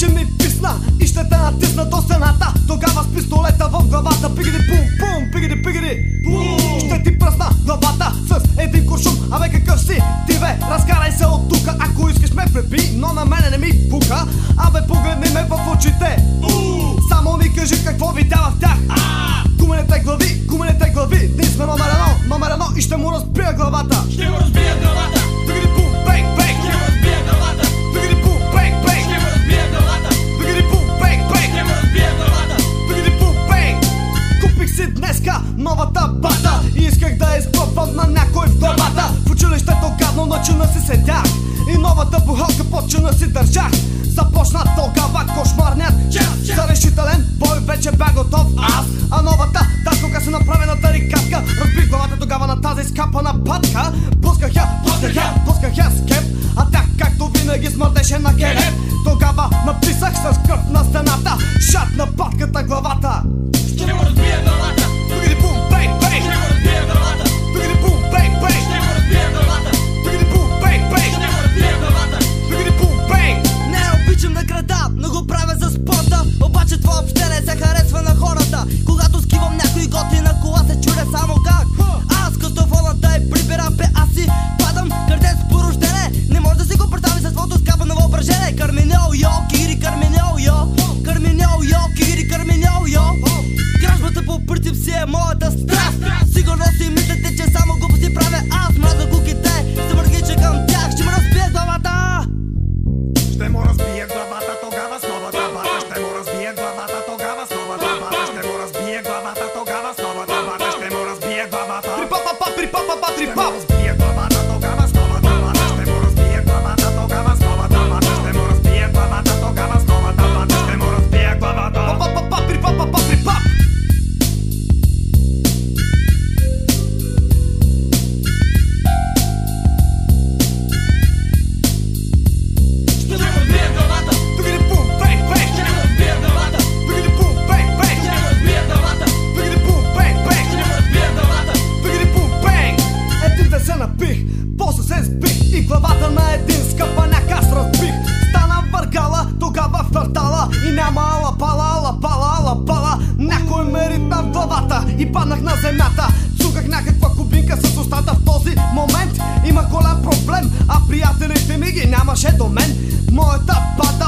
че ми писна и ще те натисна до сената Тогава с пистолета в главата. Пигиди пум пум, пигиди пигиди пум Ще ти пръсна главата с един куршум. Абе какъв си ти бе, разкарай се от тука Ако искаш ме препи, но на мене не ми пука. Абе погледни ме в очите. Само ми кажи какво видява в тях. Куменете глави, куменете глави. Ние сме номер едно, номер едно и ще му разприя главата. Ще му си днеска новата бата. И исках да изпъвам на някой в главата. В училището гадно на чина си седях. И новата бухалка под чина си държах. Започна тогава кошмарният Час. За решителен бой вече бях готов аз. А новата татука се направи на тарикатка Разбих главата тогава на тази скапана патка Пусках я, пусках я, пусках я с кеп. А тя както винаги смърдеше на гелеп. Тогава написах с кръв на стената. Шат на патката главата се само как. Аз като волната е прибира бе аз си падам. Кърдец по рождене Не може да си го представи с твоето скапано въображение. Карминьол йо, кири карминьол йо. Карминьол йо, кири карминьол йо. Кражбата по принцип си е моята страст. Сигурно си мислите, че само глупости правя. Аз Pop. Напих, после се сбих И главата на един скъпаняк аз разбих. Стана въргала, тогава в квартала И няма ала пала, ала пала, ала пала Някой ме ритна в главата и паднах на земята. Цуках някаква кубинка с устата. В този момент Има голям проблем, а приятелите ми ги нямаше до мен. Моята бата